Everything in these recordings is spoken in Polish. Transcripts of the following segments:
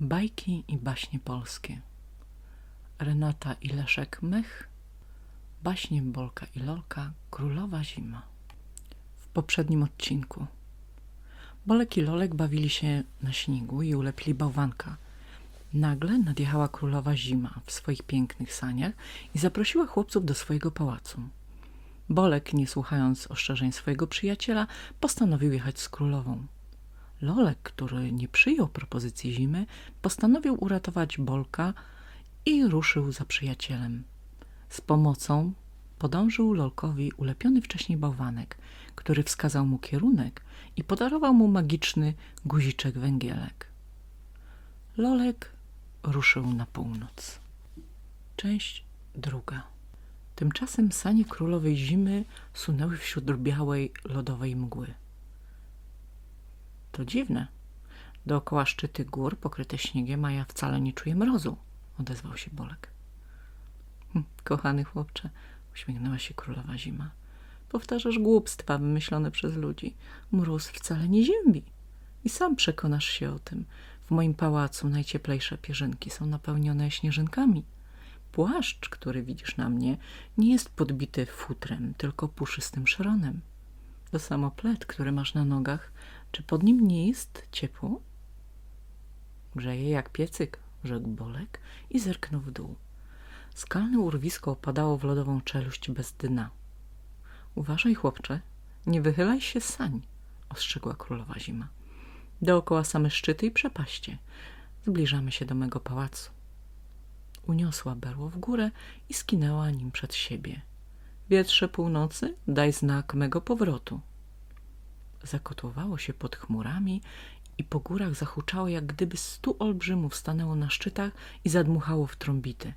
Bajki i baśnie polskie Renata i Leszek Mech Baśnie Bolka i Lolka Królowa Zima W poprzednim odcinku Bolek i Lolek bawili się na śniegu i ulepili bałwanka. Nagle nadjechała królowa Zima w swoich pięknych saniach i zaprosiła chłopców do swojego pałacu. Bolek, nie słuchając ostrzeżeń swojego przyjaciela, postanowił jechać z królową. Lolek, który nie przyjął propozycji zimy, postanowił uratować Bolka i ruszył za przyjacielem. Z pomocą podążył Lolkowi ulepiony wcześniej bałwanek, który wskazał mu kierunek i podarował mu magiczny guziczek węgielek. Lolek ruszył na północ. Część druga. Tymczasem sanie królowej zimy sunęły wśród białej, lodowej mgły. To dziwne. Dookoła szczyty gór pokryte śniegiem, a ja wcale nie czuję mrozu, odezwał się Bolek. Hm, kochany chłopcze, uśmiechnęła się królowa zima. Powtarzasz głupstwa wymyślone przez ludzi. Mróz wcale nie ziębi. I sam przekonasz się o tym. W moim pałacu najcieplejsze pierzynki są napełnione śnieżynkami. Płaszcz, który widzisz na mnie, nie jest podbity futrem, tylko puszystym szronem. To samo plet, który masz na nogach, czy pod nim nie jest ciepło? Grzeje jak piecyk, rzekł Bolek i zerknął w dół. Skalne urwisko opadało w lodową czeluść bez dna. Uważaj, chłopcze, nie wychylaj się sań, ostrzegła królowa zima. Dookoła same szczyty i przepaście. Zbliżamy się do mego pałacu. Uniosła berło w górę i skinęła nim przed siebie. Wietrze północy, daj znak mego powrotu. Zakotłowało się pod chmurami i po górach zahuczało, jak gdyby stu olbrzymów stanęło na szczytach i zadmuchało w trąbity.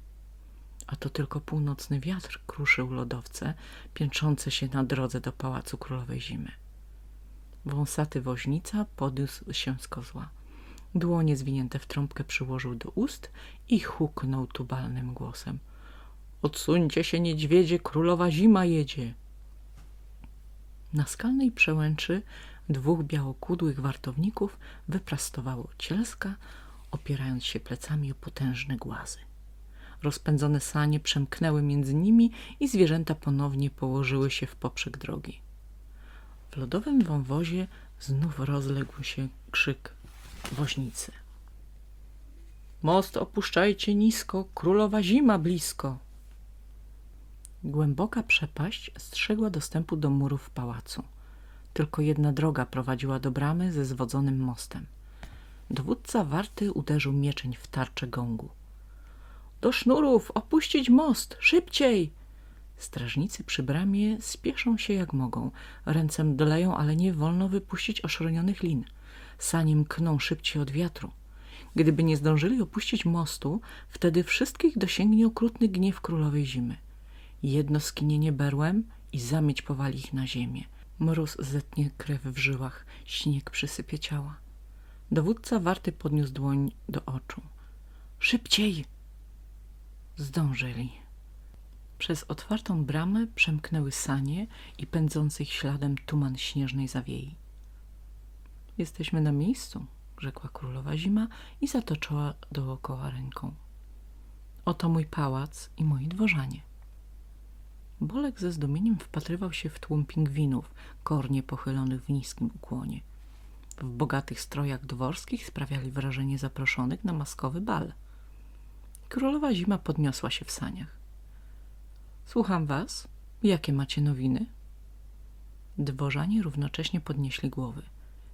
A to tylko północny wiatr kruszył lodowce, piętrzące się na drodze do pałacu królowej zimy. Wąsaty woźnica podniósł się z kozła. Dłonie zwinięte w trąbkę przyłożył do ust i huknął tubalnym głosem. Odsuńcie się, niedźwiedzie, królowa zima jedzie. Na skalnej przełęczy dwóch białokudłych wartowników wyprastowało cielska, opierając się plecami o potężne głazy. Rozpędzone sanie przemknęły między nimi i zwierzęta ponownie położyły się w poprzek drogi. W lodowym wąwozie znów rozległ się krzyk woźnicy. Most opuszczajcie nisko, królowa zima blisko. Głęboka przepaść strzegła dostępu do murów pałacu. Tylko jedna droga prowadziła do bramy ze zwodzonym mostem. Dowódca warty uderzył mieczeń w tarczę gągu. Do sznurów, opuścić most, szybciej! Strażnicy przy bramie spieszą się jak mogą. Ręce mdleją, ale nie wolno wypuścić oszronionych lin. Sanie mkną szybciej od wiatru. Gdyby nie zdążyli opuścić mostu, wtedy wszystkich dosięgnie okrutny gniew królowej zimy. Jedno skinienie berłem i zamieć powali ich na ziemię. Mróz zetnie krew w żyłach, śnieg przysypie ciała. Dowódca warty podniósł dłoń do oczu. Szybciej! Zdążyli. Przez otwartą bramę przemknęły sanie i pędzący ich śladem tuman śnieżnej zawiei. Jesteśmy na miejscu, rzekła królowa zima i zatoczyła dookoła ręką. Oto mój pałac i moi dworzanie. Bolek ze zdumieniem wpatrywał się w tłum pingwinów, kornie pochylonych w niskim ukłonie. W bogatych strojach dworskich sprawiali wrażenie zaproszonych na maskowy bal. Królowa Zima podniosła się w saniach. Słucham was. Jakie macie nowiny? Dworzanie równocześnie podnieśli głowy.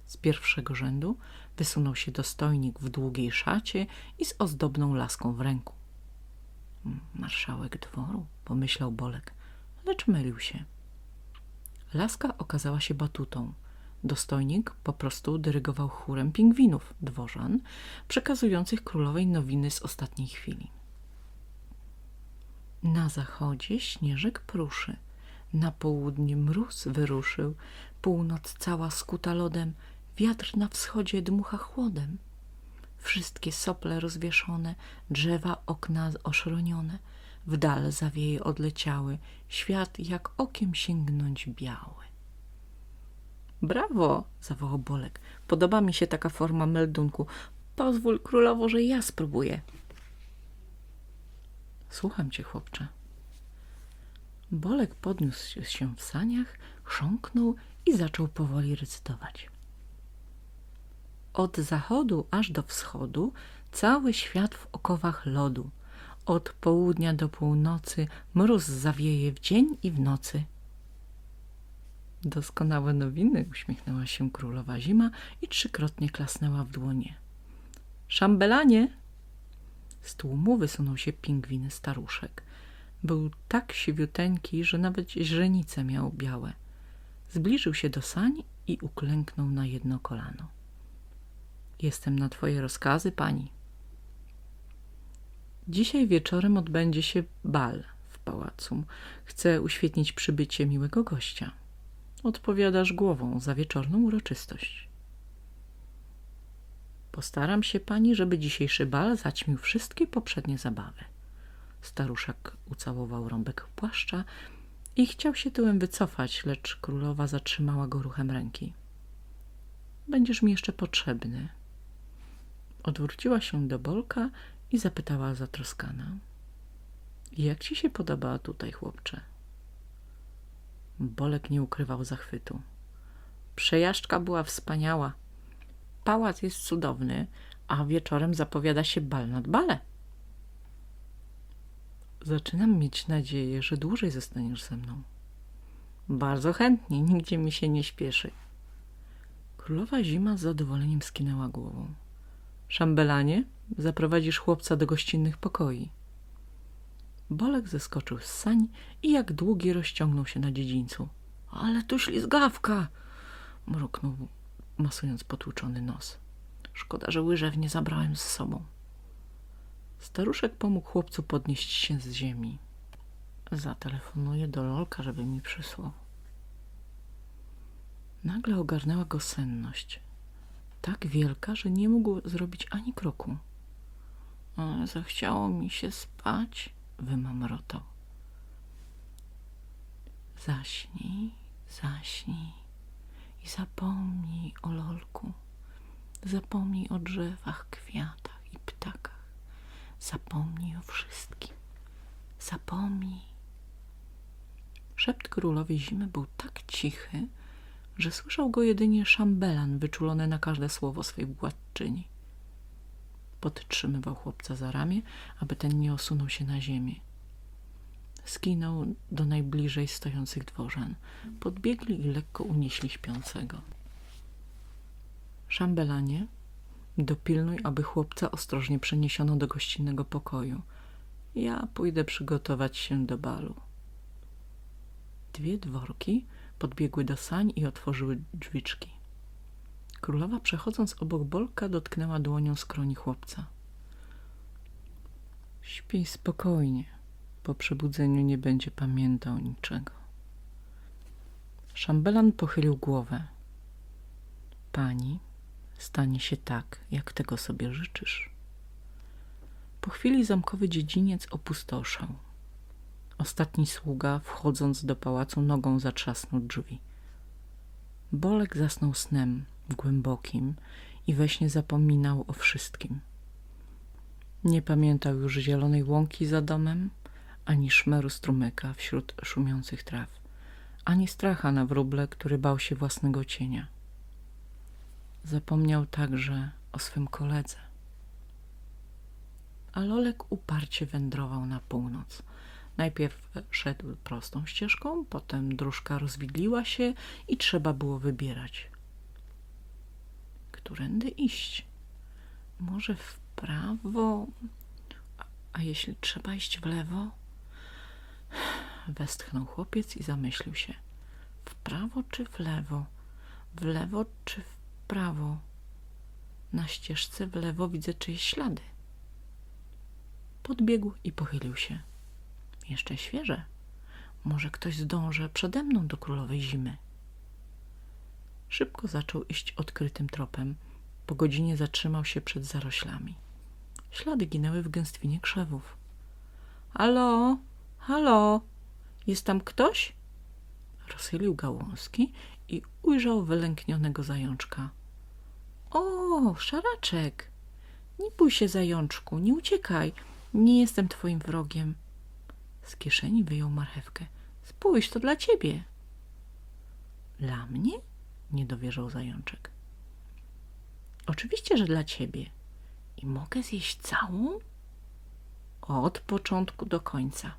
Z pierwszego rzędu wysunął się dostojnik w długiej szacie i z ozdobną laską w ręku. Marszałek dworu, pomyślał Bolek lecz mylił się. Laska okazała się batutą. Dostojnik po prostu dyrygował chórem pingwinów, dworzan, przekazujących królowej nowiny z ostatniej chwili. Na zachodzie śnieżek pruszy, na południe mróz wyruszył, północ cała skuta lodem, wiatr na wschodzie dmucha chłodem. Wszystkie sople rozwieszone, drzewa okna oszronione – w dal zawieje odleciały, świat jak okiem sięgnąć biały. Brawo, zawołał Bolek. Podoba mi się taka forma meldunku. Pozwól, królowo, że ja spróbuję. Słucham cię, chłopcze. Bolek podniósł się w saniach, chrząknął i zaczął powoli recytować. Od zachodu aż do wschodu cały świat w okowach lodu. Od południa do północy mróz zawieje w dzień i w nocy. Doskonałe nowiny, uśmiechnęła się królowa zima i trzykrotnie klasnęła w dłonie. Szambelanie! Z tłumu wysunął się pingwin staruszek. Był tak siwiuteńki, że nawet źrenice miał białe. Zbliżył się do sań i uklęknął na jedno kolano. Jestem na twoje rozkazy, pani. Dzisiaj wieczorem odbędzie się bal w pałacu. Chcę uświetnić przybycie miłego gościa. Odpowiadasz głową za wieczorną uroczystość. Postaram się pani, żeby dzisiejszy bal zaćmił wszystkie poprzednie zabawy. Staruszek ucałował rąbek płaszcza i chciał się tyłem wycofać, lecz królowa zatrzymała go ruchem ręki. Będziesz mi jeszcze potrzebny. Odwróciła się do Bolka i zapytała zatroskana. Jak ci się podoba tutaj, chłopcze? Bolek nie ukrywał zachwytu. Przejażdżka była wspaniała. Pałac jest cudowny, a wieczorem zapowiada się bal nad bale. Zaczynam mieć nadzieję, że dłużej zostaniesz ze mną. Bardzo chętnie, nigdzie mi się nie śpieszy. Królowa Zima z zadowoleniem skinęła głową. Szambelanie, zaprowadzisz chłopca do gościnnych pokoi. Bolek zeskoczył z sań i jak długi rozciągnął się na dziedzińcu. Ale tu ślizgawka! mruknął, masując potłuczony nos. Szkoda, że łyżew nie zabrałem z sobą. Staruszek pomógł chłopcu podnieść się z ziemi. Zatelefonuję do Lolka, żeby mi przysłał. Nagle ogarnęła go senność. Tak wielka, że nie mógł zrobić ani kroku. Ale zachciało mi się spać, wymamrotał. Zaśnij, zaśnij i zapomnij o Lolku. Zapomnij o drzewach, kwiatach i ptakach. Zapomnij o wszystkim. Zapomnij. Szept królowej zimy był tak cichy, że słyszał go jedynie szambelan wyczulony na każde słowo swej władczyni. Podtrzymywał chłopca za ramię, aby ten nie osunął się na ziemię. Skinął do najbliżej stojących dworzan. Podbiegli i lekko unieśli śpiącego. Szambelanie, dopilnuj, aby chłopca ostrożnie przeniesiono do gościnnego pokoju. Ja pójdę przygotować się do balu. Dwie dworki podbiegły do sań i otworzyły drzwiczki. Królowa, przechodząc obok Bolka, dotknęła dłonią skroni chłopca. Śpij spokojnie. Po przebudzeniu nie będzie pamiętał niczego. Szambelan pochylił głowę. Pani, stanie się tak, jak tego sobie życzysz. Po chwili zamkowy dziedziniec opustoszał. Ostatni sługa, wchodząc do pałacu, nogą zatrzasnął drzwi. Bolek zasnął snem głębokim i we śnie zapominał o wszystkim. Nie pamiętał już zielonej łąki za domem, ani szmeru strumyka wśród szumiących traw, ani stracha na wróble, który bał się własnego cienia. Zapomniał także o swym koledze. A Lolek uparcie wędrował na północ – Najpierw szedł prostą ścieżką, potem dróżka rozwidliła się i trzeba było wybierać. Którędy iść? Może w prawo? A, jeśli trzeba iść w lewo? Westchnął chłopiec i zamyślił się. W prawo czy w lewo? W lewo czy w prawo? Na ścieżce w lewo widzę czyjeś ślady. Podbiegł i pochylił się. Jeszcze świeże. Może ktoś zdąży przede mną do królowej zimy. Szybko zaczął iść odkrytym tropem. Po godzinie zatrzymał się przed zaroślami. Ślady ginęły w gęstwinie krzewów. Halo, halo, jest tam ktoś? Rozchylił gałązki i ujrzał wylęknionego zajączka. O, szaraczek, Nie bój się, zajączku, nie uciekaj. Nie jestem twoim wrogiem. Z kieszeni wyjął marchewkę. Spójrz, to dla ciebie. Dla mnie? Nie dowierzał zajączek. Oczywiście, że dla ciebie. I mogę zjeść całą? Od początku do końca.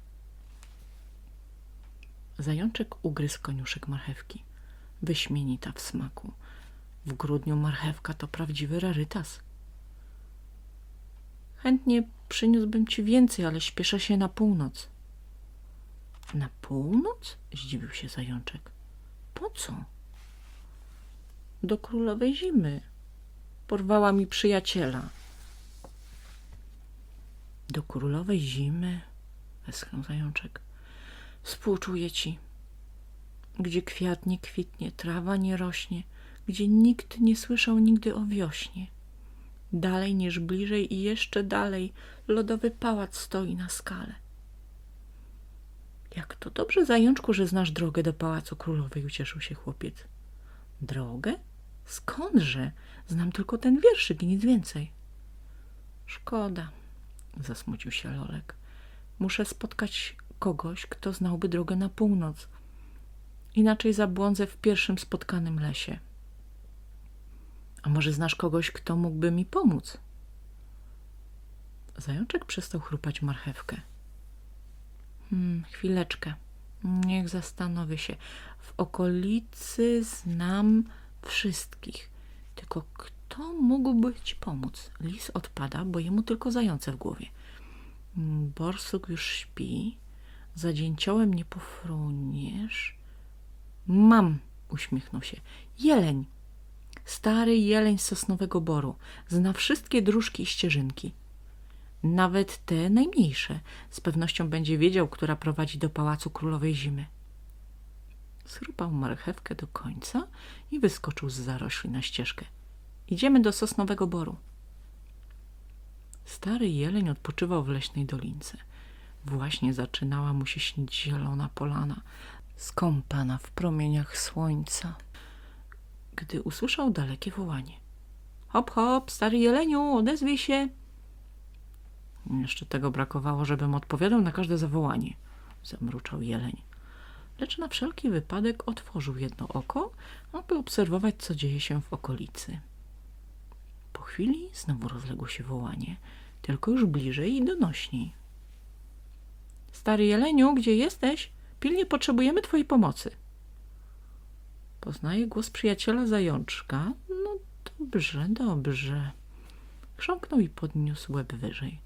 Zajączek ugryzł koniuszek marchewki. Wyśmienita w smaku. W grudniu marchewka to prawdziwy rarytas. Chętnie przyniósłbym ci więcej, ale śpieszę się na północ. Na północ? Zdziwił się zajączek. Po co? Do królowej zimy. Porwała mi przyjaciela. Do królowej zimy? Westchnął zajączek. Współczuję ci. Gdzie kwiat nie kwitnie, trawa nie rośnie, gdzie nikt nie słyszał nigdy o wiośnie. Dalej niż bliżej i jeszcze dalej lodowy pałac stoi na skale. Jak to dobrze, zajączku, że znasz drogę do pałacu królowej, ucieszył się chłopiec. Drogę? Skądże? Znam tylko ten wierszyk i nic więcej. Szkoda, zasmucił się Lolek. Muszę spotkać kogoś, kto znałby drogę na północ. Inaczej zabłądzę w pierwszym spotkanym lesie. A może znasz kogoś, kto mógłby mi pomóc? Zajączek przestał chrupać marchewkę. Hmm, chwileczkę. Niech zastanowię się. W okolicy znam wszystkich. Tylko kto mógłby ci pomóc? Lis odpada, bo jemu tylko zające w głowie. Hmm, borsuk już śpi. Za dzięciołem nie pofruniesz. Mam, uśmiechnął się. Jeleń. Stary jeleń z sosnowego boru. Zna wszystkie dróżki i ścieżynki. Nawet te najmniejsze. Z pewnością będzie wiedział, która prowadzi do pałacu królowej zimy. Zrupał marchewkę do końca i wyskoczył z zarośli na ścieżkę. Idziemy do sosnowego boru. Stary jeleń odpoczywał w leśnej dolince. Właśnie zaczynała mu się śnić zielona polana, skąpana w promieniach słońca, gdy usłyszał dalekie wołanie. Hop, hop, stary jeleniu, odezwij się! Jeszcze tego brakowało, żebym odpowiadał na każde zawołanie, zamruczał jeleń. Lecz na wszelki wypadek otworzył jedno oko, aby obserwować, co dzieje się w okolicy. Po chwili znowu rozległo się wołanie, tylko już bliżej i donośniej. Stary jeleniu, gdzie jesteś? Pilnie potrzebujemy twojej pomocy. Poznaje głos przyjaciela zajączka. No dobrze, dobrze. Chrząknął i podniósł łeb wyżej.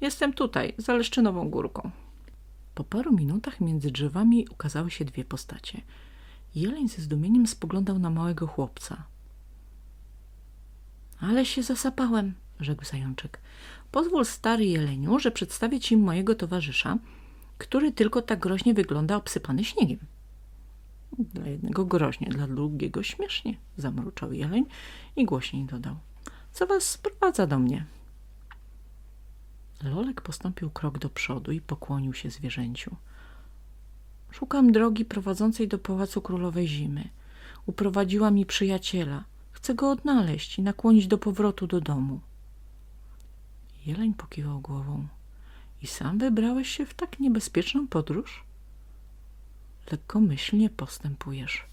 Jestem tutaj, za Leszczynową górką. Po paru minutach między drzewami ukazały się dwie postacie. Jeleń ze zdumieniem spoglądał na małego chłopca. Ale się zasapałem, rzekł zajączek. Pozwól, stary jeleniu, że przedstawię ci mojego towarzysza, który tylko tak groźnie wygląda obsypany śniegiem. Dla jednego groźnie, dla drugiego śmiesznie, zamruczał jeleń i głośniej dodał. Co was sprowadza do mnie? Lolek postąpił krok do przodu i pokłonił się zwierzęciu. Szukam drogi prowadzącej do Pałacu Królowej Zimy. Uprowadziła mi przyjaciela. Chcę go odnaleźć i nakłonić do powrotu do domu. Jeleń pokiwał głową. I sam wybrałeś się w tak niebezpieczną podróż? Lekkomyślnie postępujesz.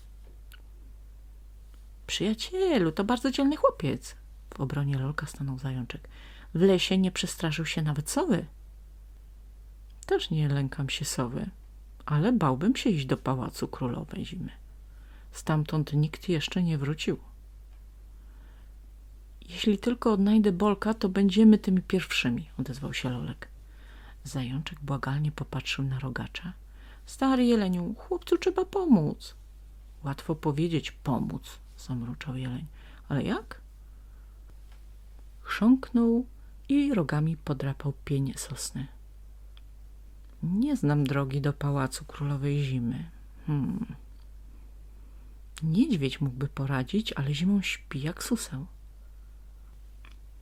Przyjacielu, to bardzo dzielny chłopiec. W obronie Lolka stanął zajączek. W lesie nie przestraszył się nawet sowy. Też nie lękam się sowy, ale bałbym się iść do pałacu królowej zimy. Stamtąd nikt jeszcze nie wrócił. Jeśli tylko odnajdę Bolka, to będziemy tymi pierwszymi, odezwał się Lolek. Zajączek błagalnie popatrzył na rogacza. Stary jeleniu, chłopcu trzeba pomóc. Łatwo powiedzieć pomóc, zamruczał jeleń. Ale jak? Chrząknął i rogami podrapał pień sosny. Nie znam drogi do pałacu królowej zimy. Hmm. Niedźwiedź mógłby poradzić, ale zimą śpi jak suseł.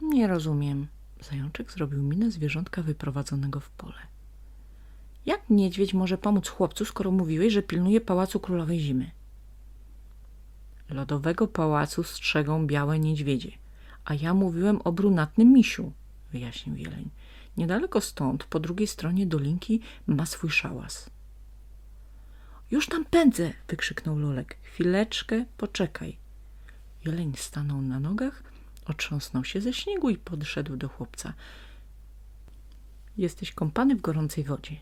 Nie rozumiem. Zajączek zrobił minę zwierzątka wyprowadzonego w pole. Jak niedźwiedź może pomóc chłopcu, skoro mówiłeś, że pilnuje pałacu królowej zimy? Lodowego pałacu strzegą białe niedźwiedzie, A ja mówiłem o brunatnym misiu, wyjaśnił jeleń. Niedaleko stąd, po drugiej stronie dolinki, ma swój szałas. Już tam pędzę, wykrzyknął Lolek. Chwileczkę, poczekaj. Jeleń stanął na nogach, otrząsnął się ze śniegu i podszedł do chłopca. Jesteś kąpany w gorącej wodzie.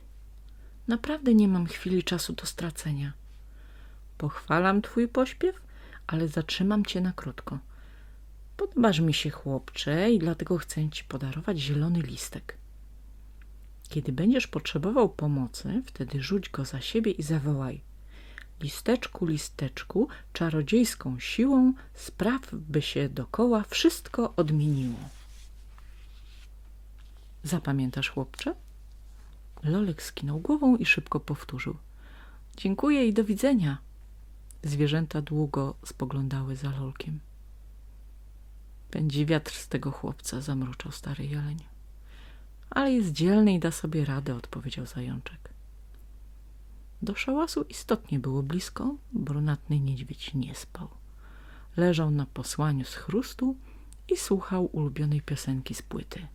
Naprawdę nie mam chwili czasu do stracenia. Pochwalam twój pośpiew, ale zatrzymam cię na krótko. Podobasz mi się, chłopcze, i dlatego chcę ci podarować zielony listek. Kiedy będziesz potrzebował pomocy, wtedy rzuć go za siebie i zawołaj. Listeczku, listeczku, czarodziejską siłą spraw, by się dokoła wszystko odmieniło. Zapamiętasz, chłopcze? Lolek skinął głową i szybko powtórzył. Dziękuję i do widzenia. Zwierzęta długo spoglądały za Lolkiem. Pędzi wiatr z tego chłopca, zamruczał stary jeleń. Ale jest dzielny i da sobie radę, odpowiedział zajączek. Do szałasu istotnie było blisko, brunatny niedźwiedź nie spał. Leżał na posłaniu z chrustu i słuchał ulubionej piosenki z płyty.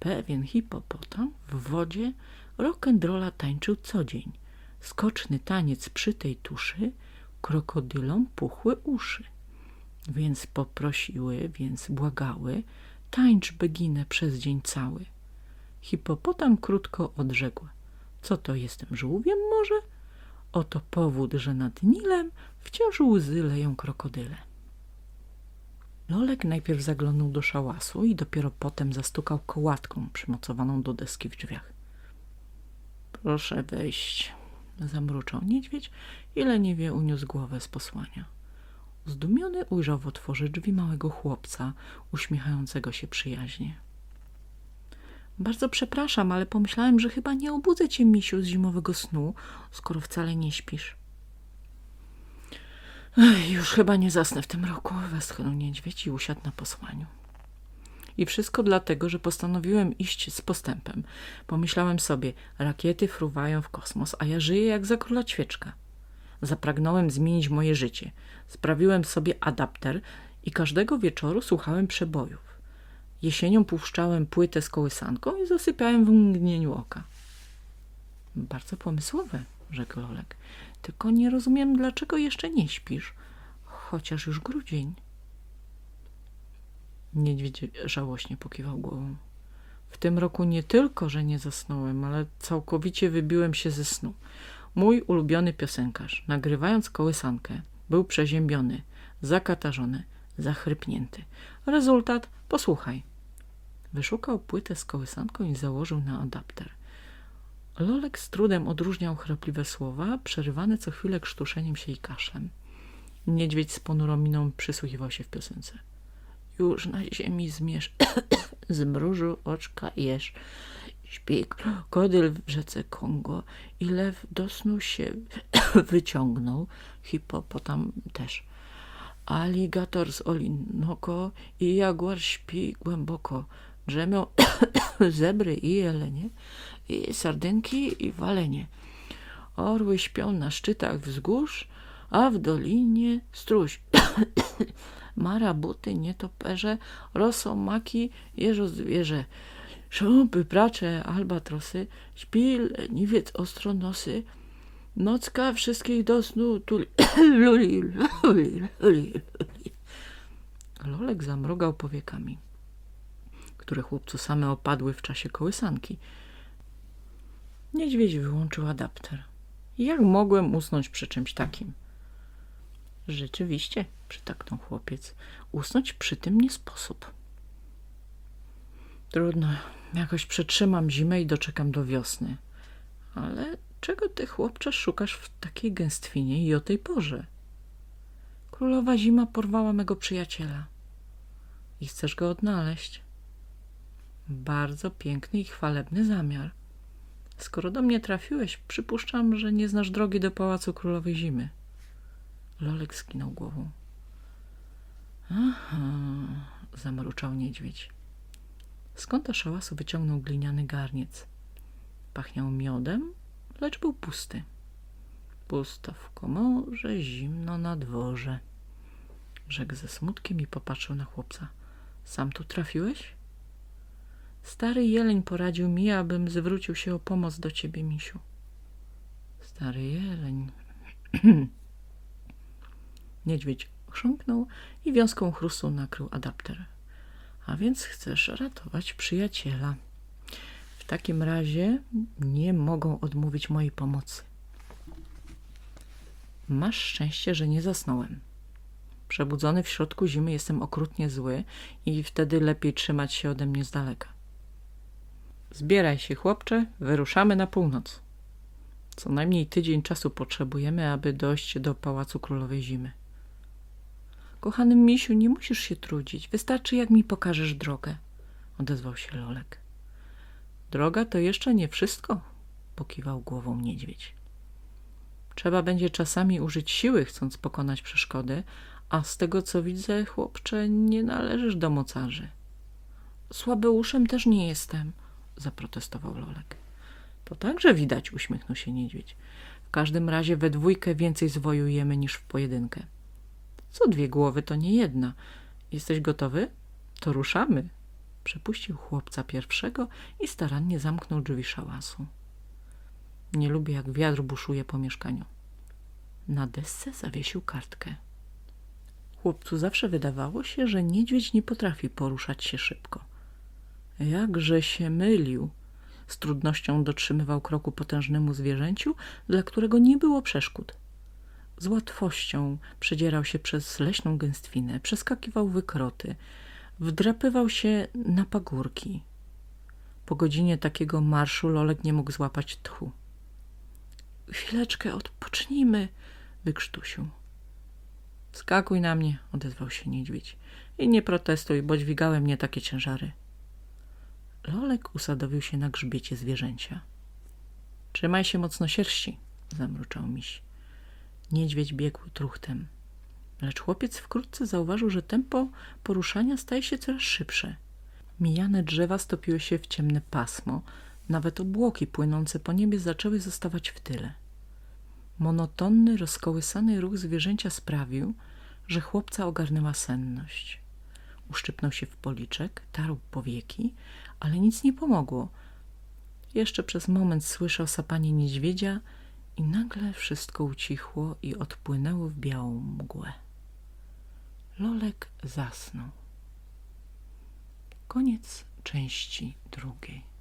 Pewien hipopotam w wodzie rock'n'rolla tańczył co dzień. Skoczny taniec przy tej tuszy krokodylom puchły uszy. Więc poprosiły, więc błagały, tańcz beginę przez dzień cały. Hipopotam krótko odrzekł. Co to jestem żółwiem może? Oto powód, że nad Nilem wciąż łzy leją krokodyle. Lolek najpierw zaglądał do szałasu i dopiero potem zastukał kołatką przymocowaną do deski w drzwiach. Proszę wejść, zamruczał niedźwiedź i leniwie uniósł głowę z posłania. Zdumiony ujrzał w otworze drzwi małego chłopca, uśmiechającego się przyjaźnie. Bardzo przepraszam, ale pomyślałem, że chyba nie obudzę cię, misiu, z zimowego snu, skoro wcale nie śpisz. Ech, już chyba nie zasnę w tym roku, westchnął niedźwiedź i usiadł na posłaniu. I wszystko dlatego, że postanowiłem iść z postępem. Pomyślałem sobie, rakiety fruwają w kosmos, a ja żyję jak za króla ćwieczka. Zapragnąłem zmienić moje życie. Sprawiłem sobie adapter i każdego wieczoru słuchałem przebojów. Jesienią puszczałem płytę z kołysanką i zasypiałem w mgnieniu oka. Bardzo pomysłowe, rzekł Lolek. Tylko nie rozumiem, dlaczego jeszcze nie śpisz, chociaż już grudzień. Niedźwiedź żałośnie pokiwał głową. W tym roku nie tylko, że nie zasnąłem, ale całkowicie wybiłem się ze snu. Mój ulubiony piosenkarz, nagrywając kołysankę, był przeziębiony, zakatarzony, zachrypnięty. Rezultat? Posłuchaj. Wyszukał płytę z kołysanką i założył na adapter. Lolek z trudem odróżniał chrapliwe słowa, przerywane co chwilę krztuszeniem się i kaszlem. Niedźwiedź z ponurą miną przysłuchiwał się w piosence. Już na ziemi zmierz, zmrużył oczka jesz. Śpi krokodyl w rzece Kongo i lew do snu się wyciągnął, hipopotam też. Aligator z Olinoko i jaguar śpi głęboko. Drzemią zebry i jelenie, i sardynki i walenie. Orły śpią na szczytach wzgórz, a w dolinie struś. Marabuty, nietoperze, rosomaki, jeżo zwierzę. Szopy, pracze, albatrosy, śpi leniwiec ostronosy, nocka wszystkich do snu tuli. luli, luli, luli. Lolek zamrugał powiekami, które chłopcu same opadły w czasie kołysanki. Niedźwiedź wyłączył adapter. Jak mogłem usnąć przy czymś takim? Rzeczywiście, przytaknął chłopiec, usnąć przy tym nie sposób. Trudno, jakoś przetrzymam zimę i doczekam do wiosny. Ale czego ty, chłopcze, szukasz w takiej gęstwinie i o tej porze? Królowa zima porwała mego przyjaciela. I chcesz go odnaleźć? Bardzo piękny i chwalebny zamiar. Skoro do mnie trafiłeś, przypuszczam, że nie znasz drogi do Pałacu Królowej Zimy. Lolek skinął głową. Aha, zamruczał niedźwiedź. Kąta szałasu wyciągnął gliniany garniec. Pachniał miodem, lecz był pusty. Pusto w komorze, zimno na dworze. Rzekł ze smutkiem i popatrzył na chłopca. Sam tu trafiłeś? Stary jeleń poradził mi, abym zwrócił się o pomoc do ciebie, misiu. Stary jeleń. Niedźwiedź chrząknął i wiązką chrustu nakrył adapter. A więc chcesz ratować przyjaciela. W takim razie nie mogą odmówić mojej pomocy. Masz szczęście, że nie zasnąłem. Przebudzony w środku zimy jestem okrutnie zły i wtedy lepiej trzymać się ode mnie z daleka. Zbieraj się, chłopcze, wyruszamy na północ. Co najmniej tydzień czasu potrzebujemy, aby dojść do Pałacu Królowej Zimy. Kochany misiu, nie musisz się trudzić. Wystarczy, jak mi pokażesz drogę. Odezwał się Lolek. Droga to jeszcze nie wszystko, pokiwał głową niedźwiedź. Trzeba będzie czasami użyć siły, chcąc pokonać przeszkody, a z tego co widzę, chłopcze, nie należysz do mocarzy. Słabeuszem też nie jestem, zaprotestował Lolek. To także widać, uśmiechnął się niedźwiedź. W każdym razie we dwójkę więcej zwojujemy niż w pojedynkę. Co dwie głowy, to nie jedna. Jesteś gotowy? To ruszamy. Przepuścił chłopca pierwszego i starannie zamknął drzwi szałasu. Nie lubię, jak wiatr buszuje po mieszkaniu. Na desce zawiesił kartkę. Chłopcu zawsze wydawało się, że niedźwiedź nie potrafi poruszać się szybko. Jakże się mylił. Z trudnością dotrzymywał kroku potężnemu zwierzęciu, dla którego nie było przeszkód. Z łatwością przedzierał się przez leśną gęstwinę, przeskakiwał wykroty, wdrapywał się na pagórki. Po godzinie takiego marszu Lolek nie mógł złapać tchu. Chwileczkę, odpocznijmy, wykrztusił. Skakuj na mnie, odezwał się niedźwiedź. I nie protestuj, bo dźwigały mnie takie ciężary. Lolek usadowił się na grzbiecie zwierzęcia. Trzymaj się mocno sierści, zamruczał miś. Niedźwiedź biegł truchtem. Lecz chłopiec wkrótce zauważył, że tempo poruszania staje się coraz szybsze. Mijane drzewa stopiły się w ciemne pasmo, nawet obłoki płynące po niebie zaczęły zostawać w tyle. Monotonny, rozkołysany ruch zwierzęcia sprawił, że chłopca ogarnęła senność. Uszczypnął się w policzek, tarł powieki, ale nic nie pomogło. Jeszcze przez moment słyszał sapanie niedźwiedzia i nagle wszystko ucichło i odpłynęło w białą mgłę. Lolek zasnął. Koniec części drugiej.